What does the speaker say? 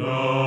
Yo.